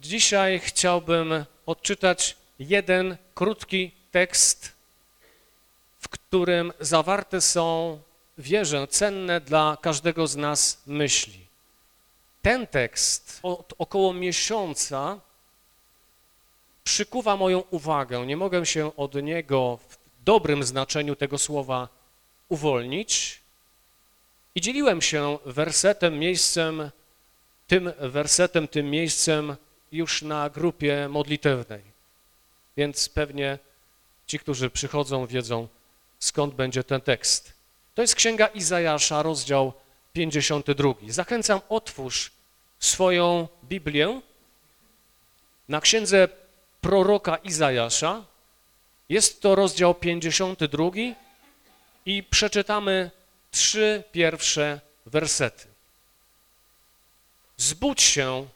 Dzisiaj chciałbym odczytać jeden krótki tekst, w którym zawarte są, wierzę, cenne dla każdego z nas myśli. Ten tekst od około miesiąca przykuwa moją uwagę. Nie mogę się od niego w dobrym znaczeniu tego słowa uwolnić. I dzieliłem się wersetem, miejscem, tym wersetem, tym miejscem już na grupie modlitewnej. Więc pewnie ci, którzy przychodzą, wiedzą, skąd będzie ten tekst. To jest Księga Izajasza, rozdział 52. Zachęcam, otwórz swoją Biblię na księdze proroka Izajasza. Jest to rozdział 52 i przeczytamy trzy pierwsze wersety. Zbudź się,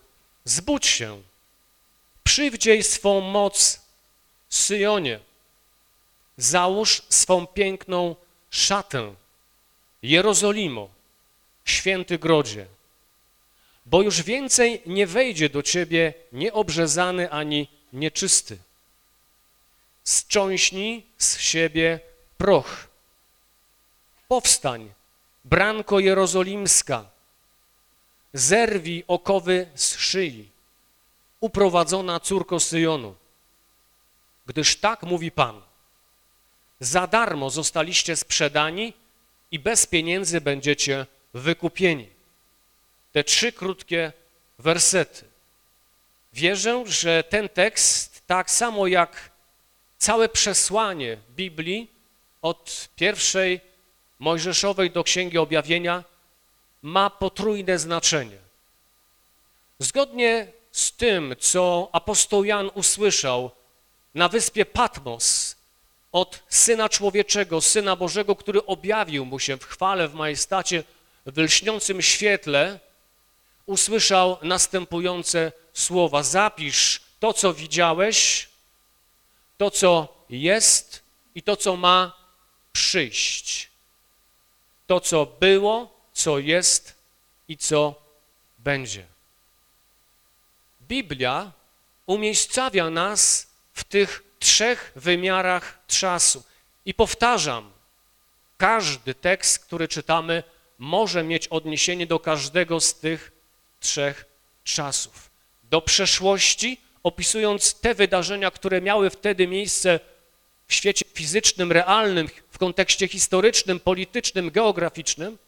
zbudź się, przywdziej swą moc Syjonie, załóż swą piękną szatę, Jerozolimo, święty grodzie, bo już więcej nie wejdzie do ciebie nieobrzezany ani nieczysty. Strząśnij z siebie proch. Powstań, branko jerozolimska, zerwij okowy z szyi, uprowadzona córko Syjonu. Gdyż tak mówi Pan, za darmo zostaliście sprzedani i bez pieniędzy będziecie wykupieni. Te trzy krótkie wersety. Wierzę, że ten tekst, tak samo jak całe przesłanie Biblii od pierwszej Mojżeszowej do Księgi Objawienia ma potrójne znaczenie. Zgodnie z tym, co apostoł Jan usłyszał na wyspie Patmos od Syna Człowieczego, Syna Bożego, który objawił mu się w chwale, w majestacie, w lśniącym świetle, usłyszał następujące słowa. Zapisz to, co widziałeś, to, co jest i to, co ma przyjść. To, co było, co jest i co będzie. Biblia umiejscawia nas w tych trzech wymiarach czasu. I powtarzam, każdy tekst, który czytamy, może mieć odniesienie do każdego z tych trzech czasów. Do przeszłości, opisując te wydarzenia, które miały wtedy miejsce w świecie fizycznym, realnym, w kontekście historycznym, politycznym, geograficznym.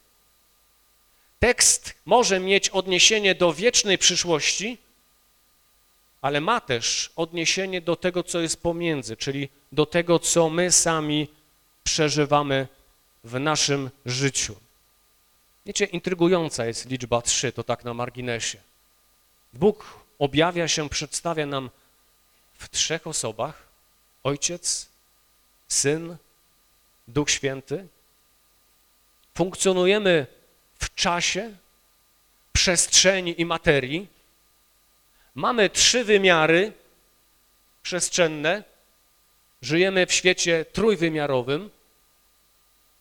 Tekst może mieć odniesienie do wiecznej przyszłości, ale ma też odniesienie do tego, co jest pomiędzy, czyli do tego, co my sami przeżywamy w naszym życiu. Wiecie, intrygująca jest liczba trzy, to tak na marginesie. Bóg objawia się, przedstawia nam w trzech osobach, Ojciec, Syn, Duch Święty. Funkcjonujemy w czasie, przestrzeni i materii. Mamy trzy wymiary przestrzenne, żyjemy w świecie trójwymiarowym.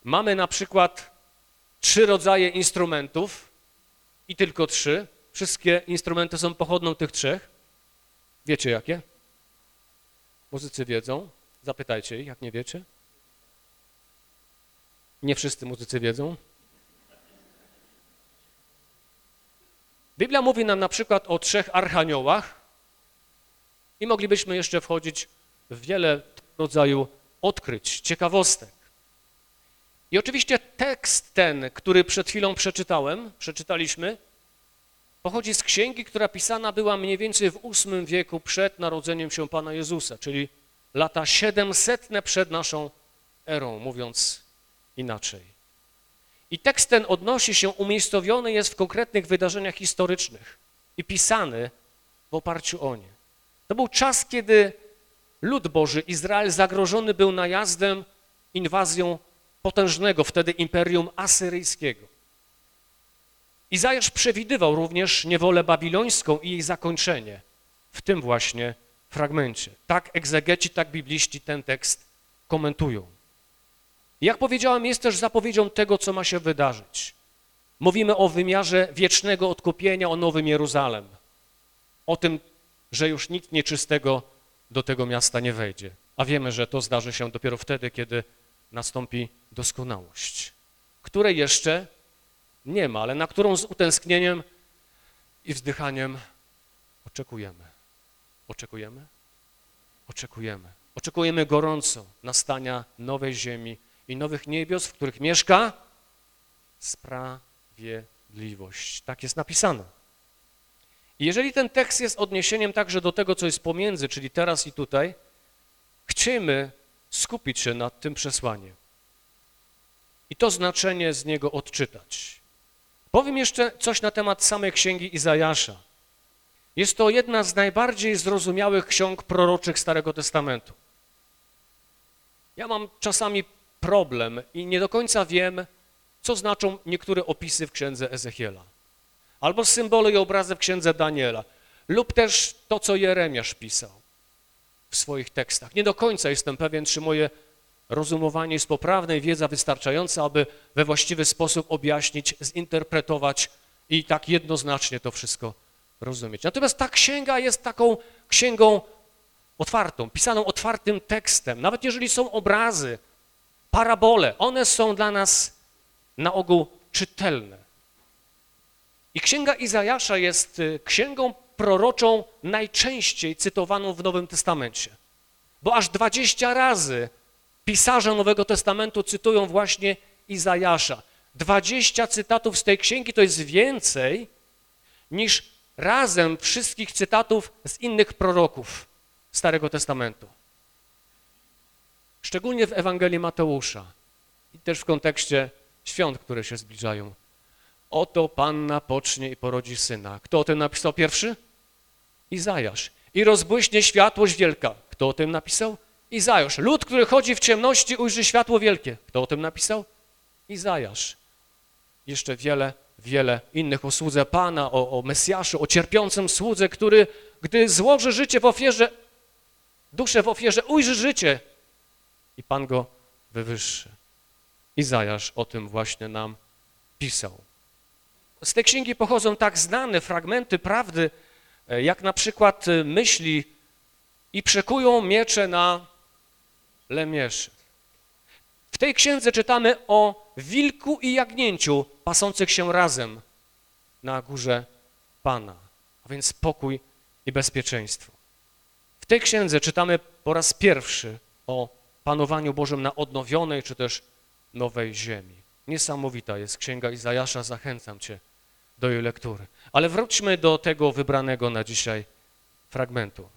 Mamy na przykład trzy rodzaje instrumentów i tylko trzy. Wszystkie instrumenty są pochodną tych trzech. Wiecie jakie? Muzycy wiedzą. Zapytajcie ich, jak nie wiecie. Nie wszyscy muzycy wiedzą. Biblia mówi nam na przykład o trzech archaniołach i moglibyśmy jeszcze wchodzić w wiele rodzaju odkryć, ciekawostek. I oczywiście tekst ten, który przed chwilą przeczytałem, przeczytaliśmy, pochodzi z księgi, która pisana była mniej więcej w VIII wieku przed narodzeniem się Pana Jezusa, czyli lata 700 przed naszą erą, mówiąc inaczej. I tekst ten odnosi się, umiejscowiony jest w konkretnych wydarzeniach historycznych i pisany w oparciu o nie. To był czas, kiedy lud Boży, Izrael, zagrożony był najazdem, inwazją potężnego wtedy imperium asyryjskiego. Izajasz przewidywał również niewolę babilońską i jej zakończenie w tym właśnie fragmencie. Tak egzegeci, tak bibliści ten tekst komentują. Jak powiedziałem, jest też zapowiedzią tego, co ma się wydarzyć. Mówimy o wymiarze wiecznego odkupienia, o Nowym Jeruzalem. O tym, że już nic nieczystego do tego miasta nie wejdzie. A wiemy, że to zdarzy się dopiero wtedy, kiedy nastąpi doskonałość, której jeszcze nie ma, ale na którą z utęsknieniem i wzdychaniem oczekujemy. Oczekujemy? Oczekujemy. Oczekujemy gorąco nastania nowej ziemi i nowych niebios, w których mieszka sprawiedliwość. Tak jest napisane. I jeżeli ten tekst jest odniesieniem także do tego, co jest pomiędzy, czyli teraz i tutaj, chcemy skupić się nad tym przesłaniem i to znaczenie z niego odczytać. Powiem jeszcze coś na temat samej księgi Izajasza. Jest to jedna z najbardziej zrozumiałych ksiąg proroczych Starego Testamentu. Ja mam czasami problem i nie do końca wiem, co znaczą niektóre opisy w księdze Ezechiela. Albo symbole i obrazy w księdze Daniela. Lub też to, co Jeremiasz pisał w swoich tekstach. Nie do końca jestem pewien, czy moje rozumowanie jest poprawne i wiedza wystarczająca, aby we właściwy sposób objaśnić, zinterpretować i tak jednoznacznie to wszystko rozumieć. Natomiast ta księga jest taką księgą otwartą, pisaną otwartym tekstem. Nawet jeżeli są obrazy, parabole, one są dla nas na ogół czytelne. I księga Izajasza jest y, księgą proroczą najczęściej cytowaną w Nowym Testamencie, bo aż 20 razy pisarze Nowego Testamentu cytują właśnie Izajasza. 20 cytatów z tej księgi to jest więcej niż razem wszystkich cytatów z innych proroków Starego Testamentu. Szczególnie w Ewangelii Mateusza i też w kontekście świąt, które się zbliżają. Oto Panna pocznie i porodzi syna. Kto o tym napisał pierwszy? Izajasz. I rozbłyśnie światłość wielka. Kto o tym napisał? Izajasz. Lud, który chodzi w ciemności, ujrzy światło wielkie. Kto o tym napisał? Izajasz. Jeszcze wiele, wiele innych o słudze Pana, o, o Mesjaszu, o cierpiącym słudze, który, gdy złoży życie w ofierze, duszę w ofierze, ujrzy życie i Pan go wywyższy. Izajasz o tym właśnie nam pisał. Z tej księgi pochodzą tak znane fragmenty prawdy, e, jak na przykład e, myśli i przekują miecze na lemieszy. W tej księdze czytamy o wilku i jagnięciu pasących się razem na górze Pana, a więc spokój i bezpieczeństwo. W tej księdze czytamy po raz pierwszy o panowaniu Bożym na odnowionej czy też nowej ziemi. Niesamowita jest księga Izajasza, zachęcam Cię do jej lektury. Ale wróćmy do tego wybranego na dzisiaj fragmentu.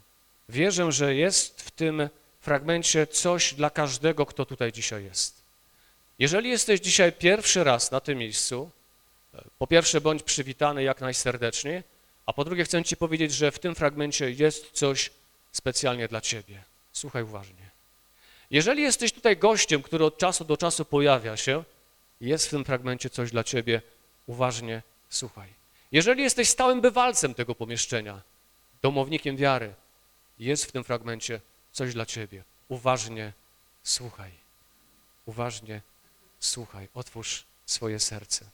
Wierzę, że jest w tym fragmencie coś dla każdego, kto tutaj dzisiaj jest. Jeżeli jesteś dzisiaj pierwszy raz na tym miejscu, po pierwsze bądź przywitany jak najserdeczniej, a po drugie chcę Ci powiedzieć, że w tym fragmencie jest coś specjalnie dla Ciebie. Słuchaj uważnie. Jeżeli jesteś tutaj gościem, który od czasu do czasu pojawia się, jest w tym fragmencie coś dla Ciebie, uważnie słuchaj. Jeżeli jesteś stałym bywalcem tego pomieszczenia, domownikiem wiary, jest w tym fragmencie coś dla Ciebie. Uważnie słuchaj. Uważnie słuchaj. Otwórz swoje serce.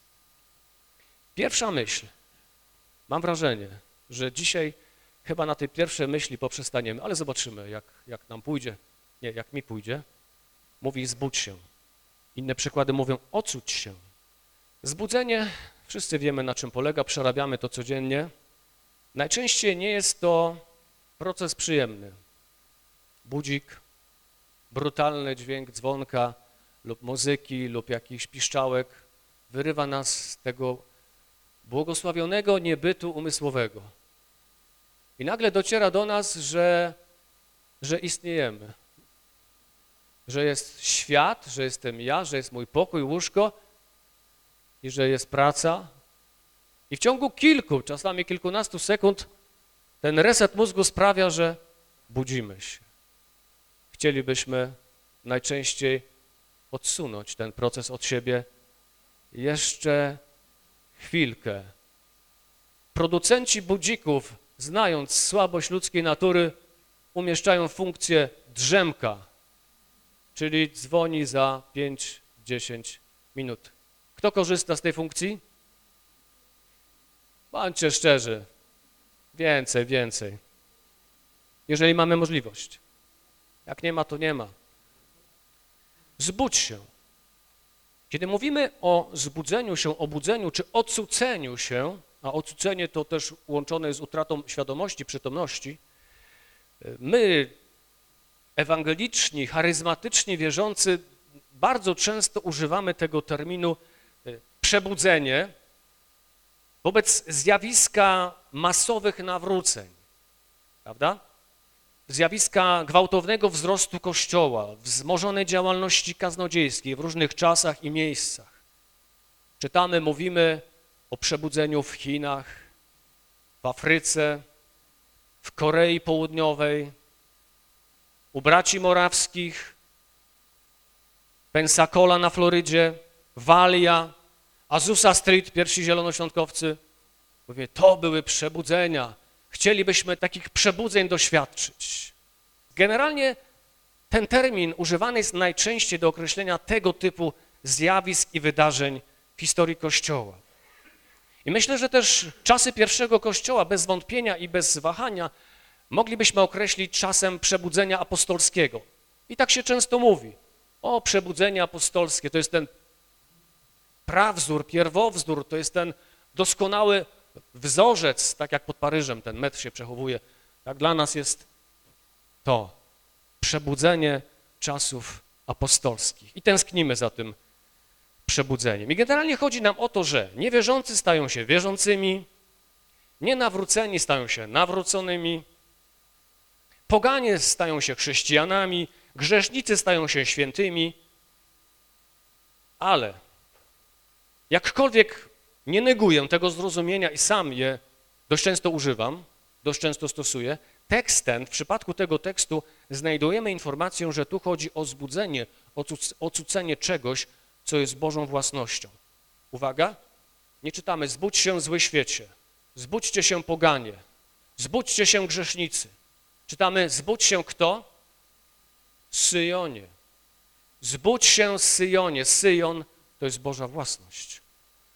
Pierwsza myśl. Mam wrażenie, że dzisiaj chyba na tej pierwszej myśli poprzestaniemy, ale zobaczymy, jak, jak nam pójdzie. Nie, jak mi pójdzie. Mówi zbudź się. Inne przykłady mówią ocuć się. Zbudzenie, wszyscy wiemy na czym polega, przerabiamy to codziennie. Najczęściej nie jest to proces przyjemny budzik, brutalny dźwięk dzwonka lub muzyki lub jakichś piszczałek wyrywa nas z tego błogosławionego niebytu umysłowego. I nagle dociera do nas, że, że istniejemy, że jest świat, że jestem ja, że jest mój pokój, łóżko i że jest praca. I w ciągu kilku, czasami kilkunastu sekund ten reset mózgu sprawia, że budzimy się chcielibyśmy najczęściej odsunąć ten proces od siebie jeszcze chwilkę. Producenci budzików, znając słabość ludzkiej natury, umieszczają funkcję drzemka, czyli dzwoni za 5-10 minut. Kto korzysta z tej funkcji? Bądźcie szczerzy. Więcej, więcej. jeżeli mamy możliwość. Jak nie ma, to nie ma. Zbudź się. Kiedy mówimy o zbudzeniu się, obudzeniu czy odsuceniu się, a odsucenie to też łączone jest z utratą świadomości, przytomności, my, ewangeliczni, charyzmatyczni wierzący, bardzo często używamy tego terminu y, przebudzenie wobec zjawiska masowych nawróceń, prawda? Zjawiska gwałtownego wzrostu Kościoła, wzmożonej działalności kaznodziejskiej w różnych czasach i miejscach. Czytamy, mówimy o przebudzeniu w Chinach, w Afryce, w Korei Południowej, u braci morawskich, Pensacola na Florydzie, Walia, Azusa Street, pierwsi zielonoświątkowcy. Mówię, to były przebudzenia. Chcielibyśmy takich przebudzeń doświadczyć. Generalnie ten termin używany jest najczęściej do określenia tego typu zjawisk i wydarzeń w historii Kościoła. I myślę, że też czasy pierwszego Kościoła bez wątpienia i bez wahania moglibyśmy określić czasem przebudzenia apostolskiego. I tak się często mówi. O, przebudzenie apostolskie to jest ten prawzór, pierwowzór, to jest ten doskonały wzorzec, tak jak pod Paryżem ten metr się przechowuje. Tak dla nas jest to przebudzenie czasów apostolskich i tęsknimy za tym przebudzeniem. I generalnie chodzi nam o to, że niewierzący stają się wierzącymi, nienawróceni stają się nawróconymi, poganie stają się chrześcijanami, grzesznicy stają się świętymi, ale jakkolwiek nie neguję tego zrozumienia i sam je dość często używam, dość często stosuję, tekst ten, w przypadku tego tekstu znajdujemy informację, że tu chodzi o zbudzenie, ocucenie czegoś, co jest Bożą własnością. Uwaga, nie czytamy zbudź się zły świecie, zbudźcie się poganie, zbudźcie się grzesznicy. Czytamy zbudź się kto? Syjonie. Zbudź się Syjonie. Syjon to jest Boża własność.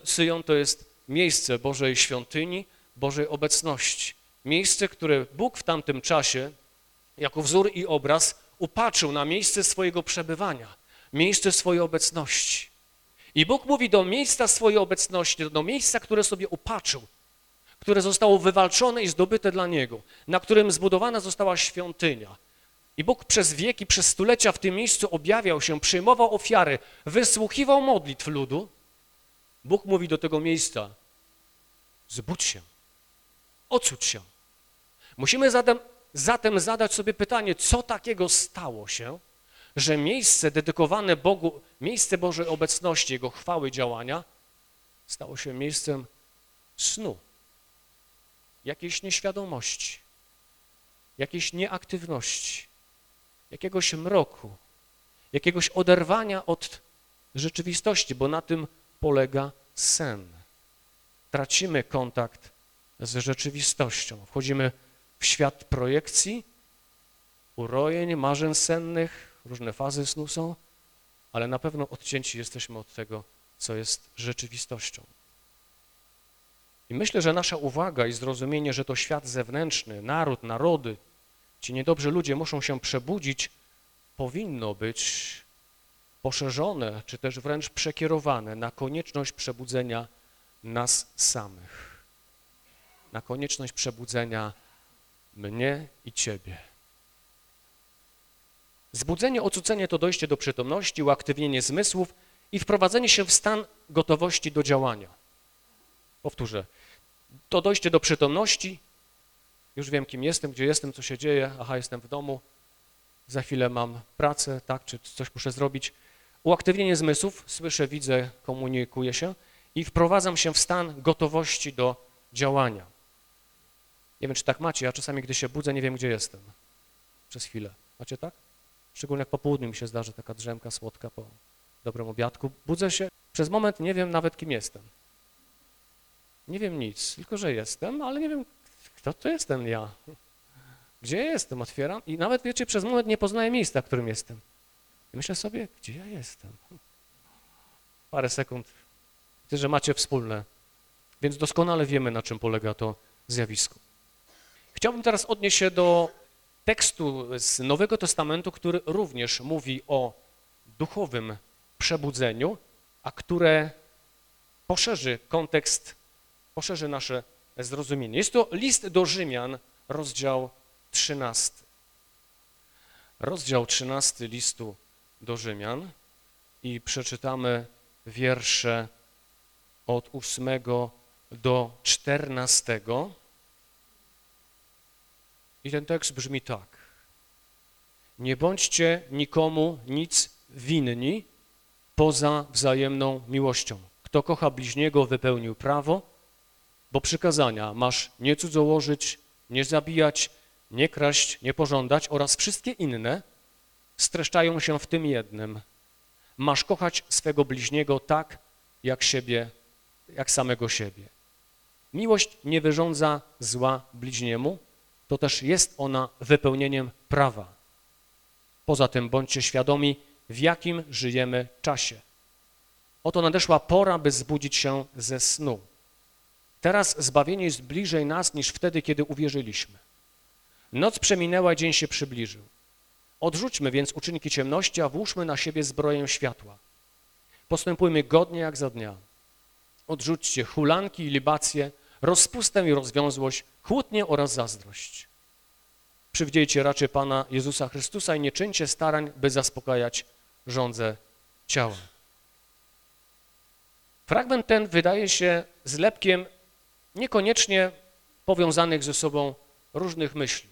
Syjon to jest miejsce Bożej świątyni, Bożej obecności. Miejsce, które Bóg w tamtym czasie jako wzór i obraz upatrzył na miejsce swojego przebywania miejsce swojej obecności. I Bóg mówi do miejsca swojej obecności, do miejsca, które sobie upatrzył, które zostało wywalczone i zdobyte dla Niego, na którym zbudowana została świątynia. I Bóg przez wieki, przez stulecia w tym miejscu objawiał się, przyjmował ofiary, wysłuchiwał modlitw ludu. Bóg mówi do tego miejsca, zbudź się, ocuć się. Musimy zatem, zatem zadać sobie pytanie, co takiego stało się, że miejsce dedykowane Bogu, miejsce Bożej obecności, Jego chwały działania stało się miejscem snu, jakiejś nieświadomości, jakiejś nieaktywności, jakiegoś mroku, jakiegoś oderwania od rzeczywistości, bo na tym polega sen. Tracimy kontakt z rzeczywistością. Wchodzimy w świat projekcji, urojeń, marzeń sennych, różne fazy snu są, ale na pewno odcięci jesteśmy od tego, co jest rzeczywistością. I myślę, że nasza uwaga i zrozumienie, że to świat zewnętrzny, naród, narody, ci niedobrzy ludzie muszą się przebudzić, powinno być poszerzone, czy też wręcz przekierowane na konieczność przebudzenia nas samych, na konieczność przebudzenia mnie i Ciebie. Zbudzenie, ocucenie to dojście do przytomności, uaktywnienie zmysłów i wprowadzenie się w stan gotowości do działania. Powtórzę, to dojście do przytomności, już wiem kim jestem, gdzie jestem, co się dzieje, aha, jestem w domu, za chwilę mam pracę, tak, czy coś muszę zrobić. Uaktywnienie zmysłów, słyszę, widzę, komunikuję się i wprowadzam się w stan gotowości do działania. Nie wiem, czy tak macie, ja czasami, gdy się budzę, nie wiem, gdzie jestem. Przez chwilę. Macie tak? Szczególnie jak po południu mi się zdarzy taka drzemka słodka po dobrym obiadku. Budzę się, przez moment nie wiem nawet kim jestem. Nie wiem nic, tylko że jestem, ale nie wiem, kto to jestem ja. Gdzie jestem? Otwieram i nawet, wiecie, przez moment nie poznaję miejsca, w którym jestem. I myślę sobie, gdzie ja jestem? Parę sekund. Widzę, że macie wspólne, więc doskonale wiemy, na czym polega to zjawisko. Chciałbym teraz odnieść się do tekstu z Nowego Testamentu, który również mówi o duchowym przebudzeniu, a które poszerzy kontekst, poszerzy nasze zrozumienie. Jest to list do Rzymian, rozdział 13. Rozdział 13 listu do Rzymian i przeczytamy wiersze od 8 do 14. I ten tekst brzmi tak. Nie bądźcie nikomu nic winni poza wzajemną miłością. Kto kocha bliźniego, wypełnił prawo, bo przykazania masz nie cudzołożyć, nie zabijać, nie kraść, nie pożądać oraz wszystkie inne streszczają się w tym jednym. Masz kochać swego bliźniego tak, jak siebie, jak samego siebie. Miłość nie wyrządza zła bliźniemu, to też jest ona wypełnieniem prawa. Poza tym bądźcie świadomi, w jakim żyjemy czasie. Oto nadeszła pora, by zbudzić się ze snu. Teraz zbawienie jest bliżej nas niż wtedy, kiedy uwierzyliśmy. Noc przeminęła, dzień się przybliżył. Odrzućmy więc uczynki ciemności, a włóżmy na siebie zbroję światła. Postępujmy godnie jak za dnia. Odrzućcie hulanki i libacje, rozpustę i rozwiązłość, kłótnię oraz zazdrość. Przywdziejcie raczej Pana Jezusa Chrystusa i nie czyńcie starań, by zaspokajać żądze ciała. Fragment ten wydaje się zlepkiem niekoniecznie powiązanych ze sobą różnych myśli.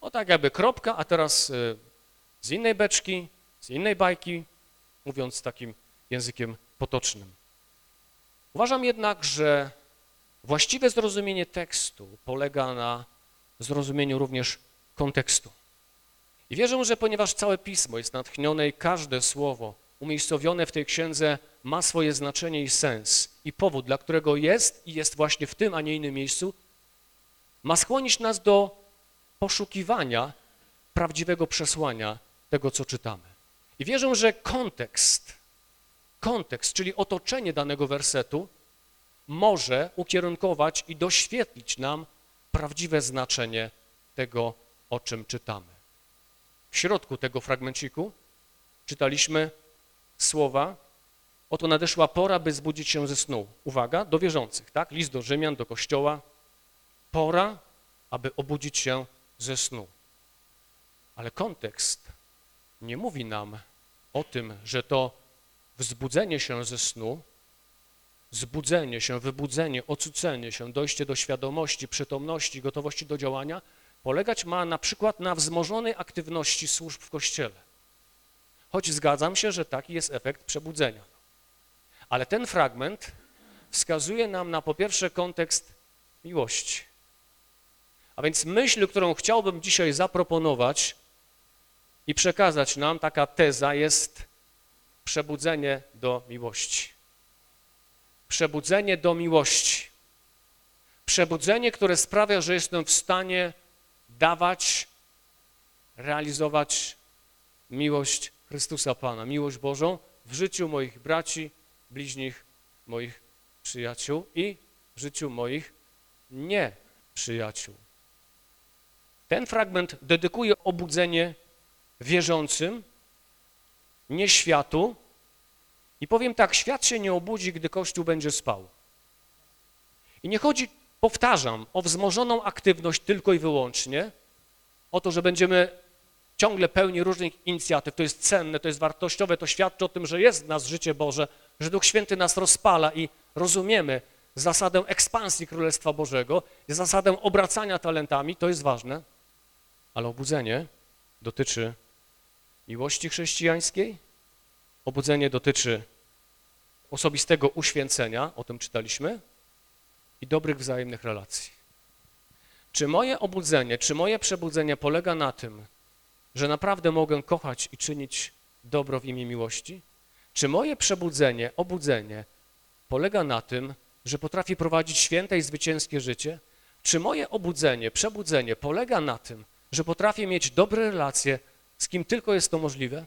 O tak jakby kropka, a teraz y, z innej beczki, z innej bajki, mówiąc takim językiem potocznym. Uważam jednak, że właściwe zrozumienie tekstu polega na zrozumieniu również kontekstu. I wierzę, że ponieważ całe Pismo jest natchnione i każde słowo umiejscowione w tej księdze ma swoje znaczenie i sens i powód, dla którego jest i jest właśnie w tym, a nie innym miejscu, ma skłonić nas do poszukiwania prawdziwego przesłania tego, co czytamy. I wierzę, że kontekst, kontekst, czyli otoczenie danego wersetu może ukierunkować i doświetlić nam prawdziwe znaczenie tego, o czym czytamy. W środku tego fragmenciku czytaliśmy słowa Oto nadeszła pora, by zbudzić się ze snu. Uwaga, do wierzących, tak? List do Rzymian, do Kościoła. Pora, aby obudzić się ze snu. Ale kontekst nie mówi nam o tym, że to wzbudzenie się ze snu, zbudzenie się, wybudzenie, ocucenie się, dojście do świadomości, przytomności, gotowości do działania polegać ma na przykład na wzmożonej aktywności służb w Kościele. Choć zgadzam się, że taki jest efekt przebudzenia. Ale ten fragment wskazuje nam na po pierwsze kontekst miłości. A więc myśl, którą chciałbym dzisiaj zaproponować i przekazać nam, taka teza jest przebudzenie do miłości. Przebudzenie do miłości. Przebudzenie, które sprawia, że jestem w stanie dawać, realizować miłość Chrystusa Pana, miłość Bożą w życiu moich braci, bliźnich, moich przyjaciół i w życiu moich nieprzyjaciół. Ten fragment dedykuje obudzenie wierzącym, nie światu. I powiem tak, świat się nie obudzi, gdy Kościół będzie spał. I nie chodzi, powtarzam, o wzmożoną aktywność tylko i wyłącznie, o to, że będziemy ciągle pełni różnych inicjatyw. To jest cenne, to jest wartościowe, to świadczy o tym, że jest w nas życie Boże, że Duch Święty nas rozpala i rozumiemy zasadę ekspansji Królestwa Bożego, zasadę obracania talentami, to jest ważne, ale obudzenie dotyczy miłości chrześcijańskiej, obudzenie dotyczy osobistego uświęcenia, o tym czytaliśmy, i dobrych wzajemnych relacji. Czy moje obudzenie, czy moje przebudzenie polega na tym, że naprawdę mogę kochać i czynić dobro w imię miłości? Czy moje przebudzenie, obudzenie polega na tym, że potrafię prowadzić święte i zwycięskie życie? Czy moje obudzenie, przebudzenie polega na tym, że potrafię mieć dobre relacje z kim tylko jest to możliwe?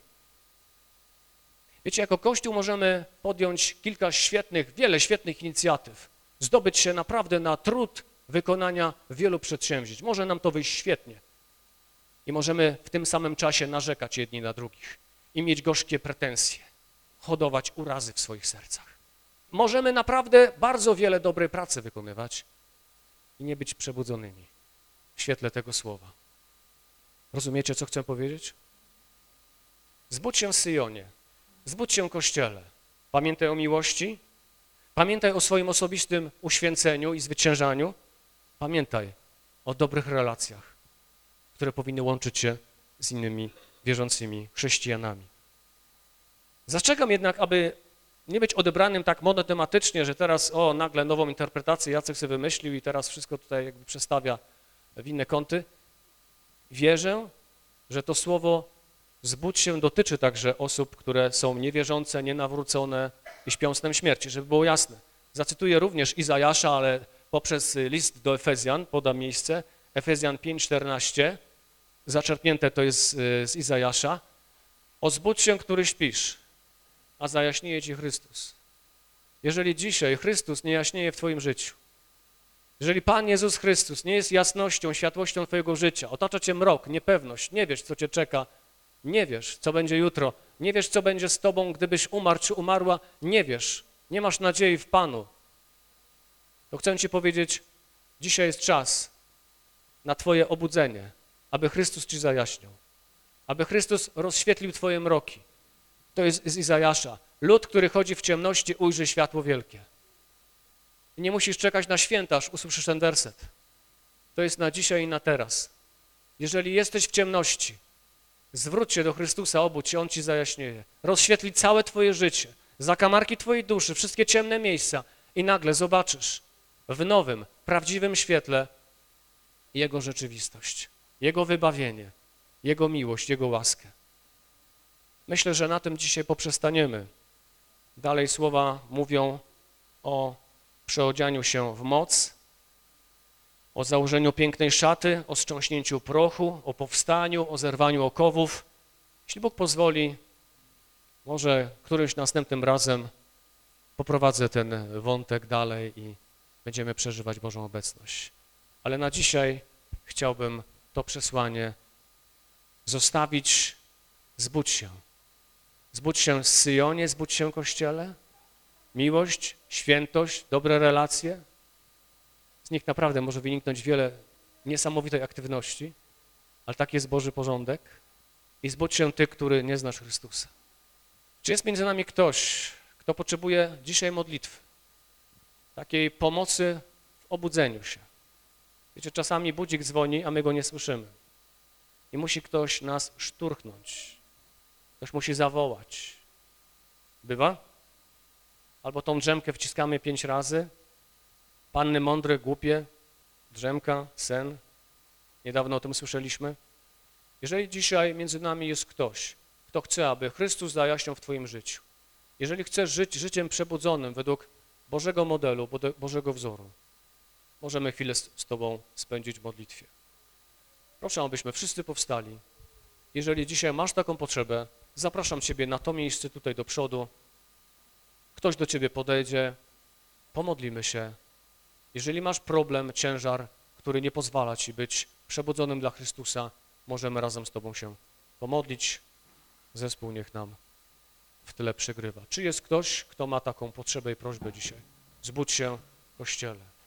Wiecie, jako Kościół możemy podjąć kilka świetnych, wiele świetnych inicjatyw, zdobyć się naprawdę na trud wykonania wielu przedsięwzięć. Może nam to wyjść świetnie. I możemy w tym samym czasie narzekać jedni na drugich i mieć gorzkie pretensje, hodować urazy w swoich sercach. Możemy naprawdę bardzo wiele dobrej pracy wykonywać i nie być przebudzonymi w świetle tego słowa. Rozumiecie, co chcę powiedzieć? Zbudź się Syjonie, zbudź się Kościele. Pamiętaj o miłości, pamiętaj o swoim osobistym uświęceniu i zwyciężaniu. Pamiętaj o dobrych relacjach, które powinny łączyć się z innymi wierzącymi chrześcijanami. Zastrzegam jednak, aby nie być odebranym tak monotematycznie, że teraz o, nagle nową interpretację Jacek sobie wymyślił i teraz wszystko tutaj jakby przestawia w inne kąty. Wierzę, że to słowo zbudź się dotyczy także osób, które są niewierzące, nienawrócone i śpią snem śmierci, żeby było jasne. Zacytuję również Izajasza, ale poprzez list do Efezjan podam miejsce, Efezjan 5,14, zaczerpnięte to jest y, z Izajasza. Ozbudź się, który śpisz, a zajaśnieje ci Chrystus. Jeżeli dzisiaj Chrystus nie jaśnieje w twoim życiu, jeżeli Pan Jezus Chrystus nie jest jasnością, światłością twojego życia, otacza cię mrok, niepewność, nie wiesz, co cię czeka, nie wiesz, co będzie jutro, nie wiesz, co będzie z tobą, gdybyś umarł czy umarła, nie wiesz, nie masz nadziei w Panu, to chcę ci powiedzieć, dzisiaj jest czas na twoje obudzenie, aby Chrystus ci zajaśniał, aby Chrystus rozświetlił twoje mroki. To jest z Izajasza. Lud, który chodzi w ciemności, ujrzy światło wielkie. I nie musisz czekać na święta, aż usłyszysz ten werset. To jest na dzisiaj i na teraz. Jeżeli jesteś w ciemności, zwróć się do Chrystusa, obudź się, On ci zajaśnieje. Rozświetli całe twoje życie, zakamarki twojej duszy, wszystkie ciemne miejsca i nagle zobaczysz w nowym, prawdziwym świetle Jego rzeczywistość, Jego wybawienie, Jego miłość, Jego łaskę. Myślę, że na tym dzisiaj poprzestaniemy. Dalej słowa mówią o przeodzianiu się w moc, o założeniu pięknej szaty, o strząśnięciu prochu, o powstaniu, o zerwaniu okowów. Jeśli Bóg pozwoli, może którymś następnym razem poprowadzę ten wątek dalej i będziemy przeżywać Bożą obecność. Ale na dzisiaj chciałbym to przesłanie zostawić, zbudź się. Zbudź się z Syjonie, zbudź się Kościele. Miłość, świętość, dobre relacje. Z nich naprawdę może wyniknąć wiele niesamowitej aktywności, ale tak jest Boży porządek. I zbudź się Ty, który nie znasz Chrystusa. Czy jest między nami ktoś, kto potrzebuje dzisiaj modlitwy, takiej pomocy w obudzeniu się? Wiecie, czasami budzik dzwoni, a my go nie słyszymy. I musi ktoś nas szturchnąć. Ktoś musi zawołać. Bywa? Albo tą drzemkę wciskamy pięć razy. Panny mądre, głupie, drzemka, sen. Niedawno o tym słyszeliśmy. Jeżeli dzisiaj między nami jest ktoś, kto chce, aby Chrystus zajaśniał w Twoim życiu, jeżeli chcesz żyć życiem przebudzonym według Bożego modelu, Bożego wzoru, możemy chwilę z, z Tobą spędzić w modlitwie. Proszę, abyśmy wszyscy powstali. Jeżeli dzisiaj masz taką potrzebę, zapraszam Ciebie na to miejsce tutaj do przodu. Ktoś do Ciebie podejdzie, pomodlimy się. Jeżeli masz problem, ciężar, który nie pozwala Ci być przebudzonym dla Chrystusa, możemy razem z Tobą się pomodlić. Zespół niech nam w tyle przegrywa. Czy jest ktoś, kto ma taką potrzebę i prośbę dzisiaj? Zbudź się, Kościele.